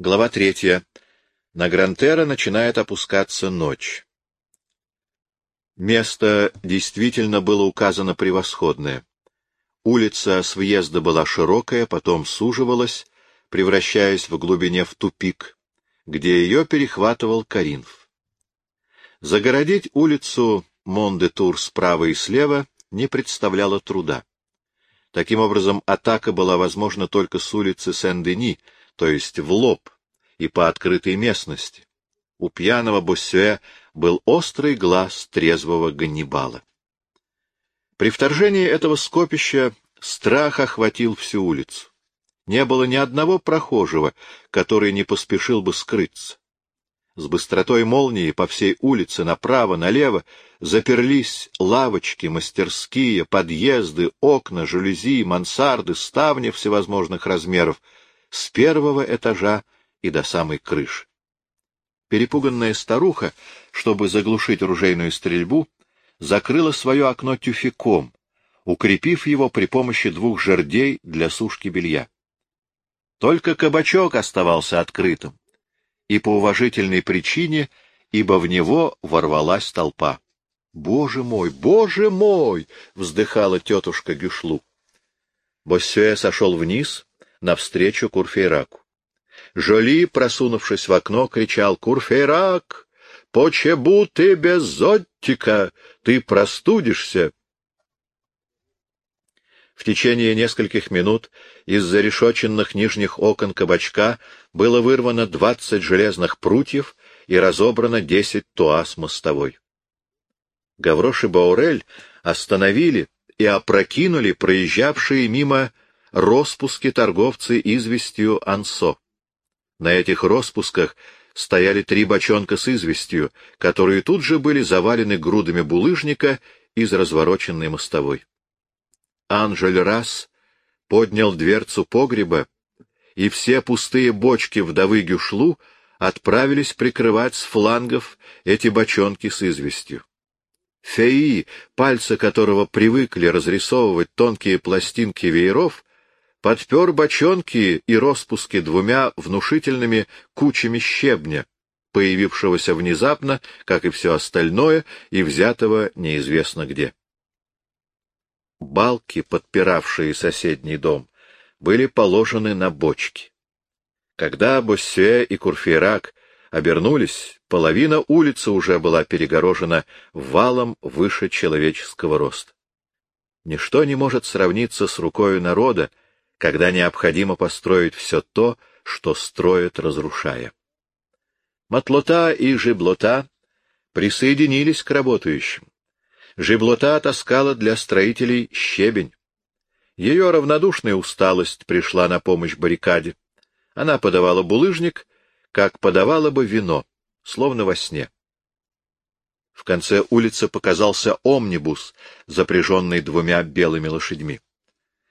Глава третья. На Грантера начинает опускаться ночь. Место действительно было указано превосходное. Улица с въезда была широкая, потом суживалась, превращаясь в глубине в тупик, где ее перехватывал Коринф. Загородить улицу Мондетур справа и слева не представляло труда. Таким образом, атака была возможна только с улицы Сен-Дени, то есть в лоб и по открытой местности. У пьяного Боссюэ был острый глаз трезвого Ганнибала. При вторжении этого скопища страх охватил всю улицу. Не было ни одного прохожего, который не поспешил бы скрыться. С быстротой молнии по всей улице направо, налево заперлись лавочки, мастерские, подъезды, окна, жалюзи, мансарды, ставни всевозможных размеров с первого этажа и до самой крыши. Перепуганная старуха, чтобы заглушить ружейную стрельбу, закрыла свое окно тюфяком, укрепив его при помощи двух жердей для сушки белья. Только кабачок оставался открытым, и по уважительной причине, ибо в него ворвалась толпа. «Боже мой, боже мой!» — вздыхала тетушка Гюшлу. Боссюэ сошел вниз, навстречу Курфейраку. Жоли, просунувшись в окно, кричал «Курфейрак! Почему ты без зонтика? Ты простудишься!» В течение нескольких минут из зарешоченных нижних окон кабачка было вырвано двадцать железных прутьев и разобрано десять туаз мостовой. Гаврош и Баурель остановили и опрокинули проезжавшие мимо роспуски торговцы известью Ансо. На этих роспусках стояли три бочонка с известью, которые тут же были завалены грудами булыжника из развороченной мостовой. Анжель раз поднял дверцу погреба, и все пустые бочки вдовы Гюшлу отправились прикрывать с флангов эти бочонки с известью. Феи, пальцы которого привыкли разрисовывать тонкие пластинки вееров, подпер бочонки и распуски двумя внушительными кучами щебня, появившегося внезапно, как и все остальное, и взятого неизвестно где. Балки, подпиравшие соседний дом, были положены на бочки. Когда Боссюэ и Курфейрак обернулись, половина улицы уже была перегорожена валом выше человеческого роста. Ничто не может сравниться с рукою народа, когда необходимо построить все то, что строят, разрушая. Матлота и Жиблота присоединились к работающим. Жиблота таскала для строителей щебень. Ее равнодушная усталость пришла на помощь баррикаде. Она подавала булыжник, как подавала бы вино, словно во сне. В конце улицы показался омнибус, запряженный двумя белыми лошадьми.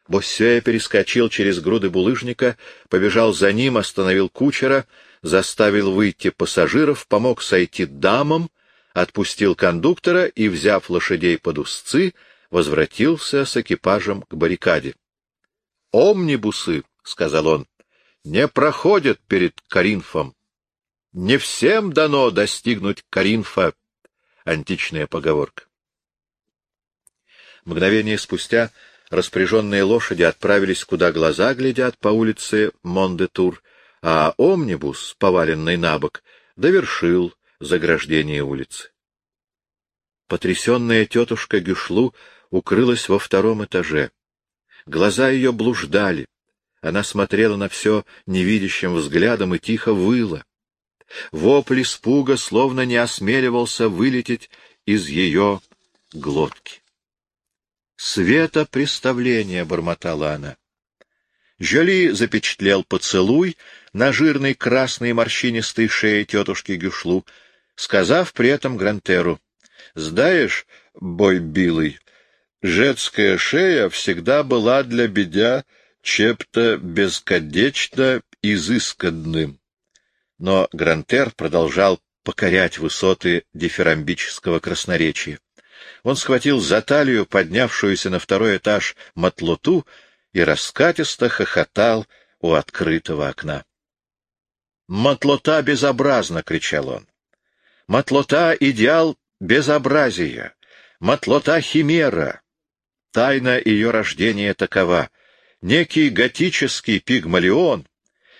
Боссея перескочил через груды булыжника, побежал за ним, остановил кучера, заставил выйти пассажиров, помог сойти дамам отпустил кондуктора и, взяв лошадей под узцы, возвратился с экипажем к баррикаде. — Омнибусы, — сказал он, — не проходят перед Каринфом. Не всем дано достигнуть Каринфа. Античная поговорка. Мгновение спустя распряженные лошади отправились, куда глаза глядят, по улице Мондетур, а омнибус, поваленный на бок, довершил заграждение улицы. Потрясенная тетушка Гюшлу укрылась во втором этаже. Глаза ее блуждали. Она смотрела на все невидящим взглядом и тихо выла. Вопль испуга словно не осмеливался вылететь из ее глотки. «Света представления!» — бормотала она. Жоли запечатлел поцелуй на жирной красной морщинистой шее тетушки Гюшлу, сказав при этом Грантеру, «Знаешь, бой билый, женская шея всегда была для бедя чем-то бесконечно изысканным». Но Грантер продолжал покорять высоты дифирамбического красноречия. Он схватил за талию поднявшуюся на второй этаж матлоту и раскатисто хохотал у открытого окна. Матлота безобразна! — кричал он. Матлота — идеал безобразия. Матлота — химера. Тайна ее рождения такова. Некий готический пигмалион,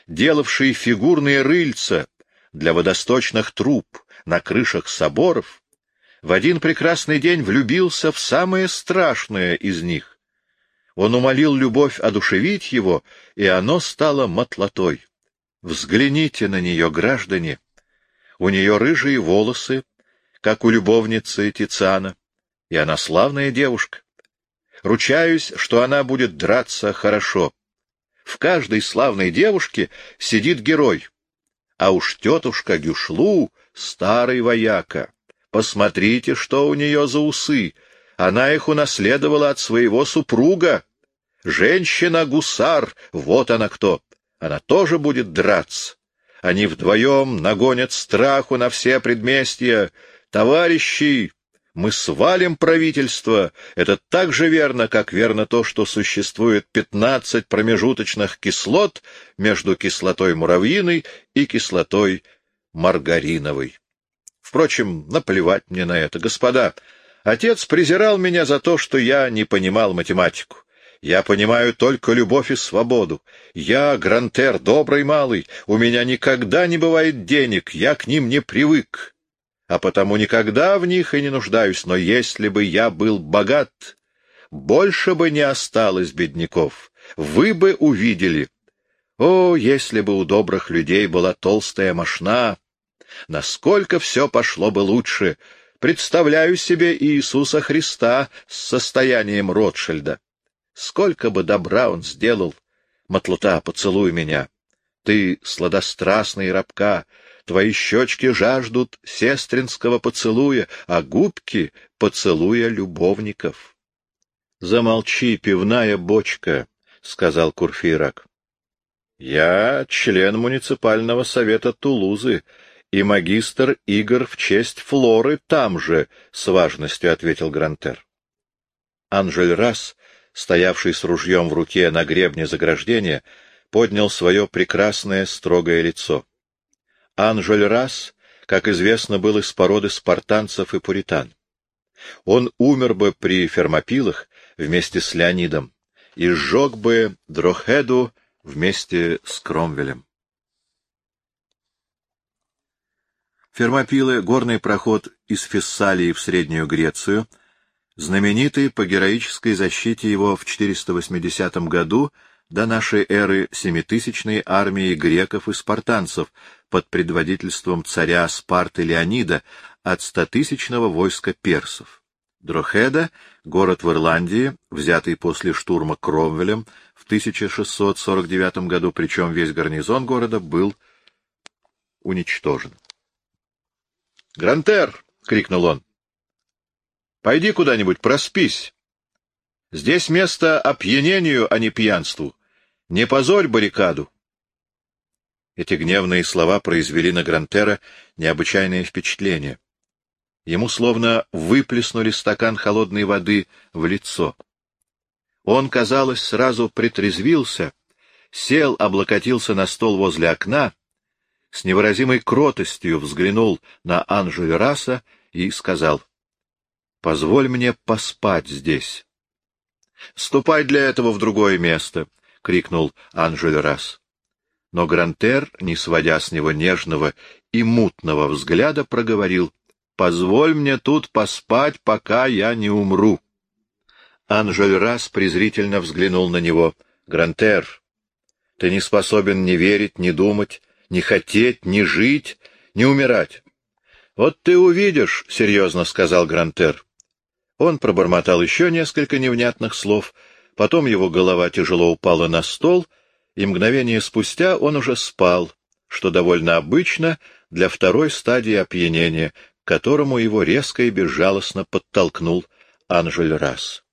делавший фигурные рыльца для водосточных труб на крышах соборов, в один прекрасный день влюбился в самое страшное из них. Он умолил любовь одушевить его, и оно стало матлотой. Взгляните на нее, граждане. У нее рыжие волосы, как у любовницы Тициана, и она славная девушка. Ручаюсь, что она будет драться хорошо. В каждой славной девушке сидит герой. А уж тетушка Гюшлу — старый вояка. Посмотрите, что у нее за усы. Она их унаследовала от своего супруга. Женщина-гусар, вот она кто. Она тоже будет драться. Они вдвоем нагонят страху на все предместья. Товарищи, мы свалим правительство. Это так же верно, как верно то, что существует пятнадцать промежуточных кислот между кислотой муравьиной и кислотой маргариновой. Впрочем, наплевать мне на это. Господа, отец презирал меня за то, что я не понимал математику. Я понимаю только любовь и свободу. Я, Грантер, добрый малый, у меня никогда не бывает денег, я к ним не привык а потому никогда в них и не нуждаюсь, но если бы я был богат, больше бы не осталось бедняков, вы бы увидели. О, если бы у добрых людей была толстая мошна, насколько все пошло бы лучше! Представляю себе Иисуса Христа с состоянием Ротшильда. Сколько бы добра он сделал! Матлута, поцелуй меня! Ты сладострастный рабка, Твои щечки жаждут сестринского поцелуя, а губки — поцелуя любовников. — Замолчи, пивная бочка, — сказал Курфирак. — Я член муниципального совета Тулузы, и магистр Игорь в честь Флоры там же, — с важностью ответил Грантер. Анжель Расс, стоявший с ружьем в руке на гребне заграждения, поднял свое прекрасное строгое лицо. Анжель Расс, как известно, был из породы спартанцев и пуритан. Он умер бы при Фермопилах вместе с Леонидом и сжег бы Дрохеду вместе с Кромвелем. Фермопилы — горный проход из Фессалии в Среднюю Грецию, знаменитый по героической защите его в 480 году до нашей эры семитысячной армии греков и спартанцев под предводительством царя Спарты Леонида от стотысячного войска персов. Дрохеда — город в Ирландии, взятый после штурма Кромвелем в 1649 году, причем весь гарнизон города был уничтожен. «Грантер!» — крикнул он. «Пойди куда-нибудь, проспись. Здесь место опьянению, а не пьянству. Не позорь баррикаду. Эти гневные слова произвели на Грантера необычайное впечатление. Ему словно выплеснули стакан холодной воды в лицо. Он, казалось, сразу притрезвился, сел, облокотился на стол возле окна, с невыразимой кротостью взглянул на Анжель Раса и сказал, — Позволь мне поспать здесь. — Ступай для этого в другое место, — крикнул Анжель Расс. Но Грантер, не сводя с него нежного и мутного взгляда, проговорил, — Позволь мне тут поспать, пока я не умру. Анжель Расс презрительно взглянул на него. — Грантер, ты не способен ни верить, ни думать, ни хотеть, ни жить, ни умирать. — Вот ты увидишь, — серьезно сказал Грантер. Он пробормотал еще несколько невнятных слов — Потом его голова тяжело упала на стол, и мгновение спустя он уже спал, что довольно обычно для второй стадии опьянения, к которому его резко и безжалостно подтолкнул Анжель Расс.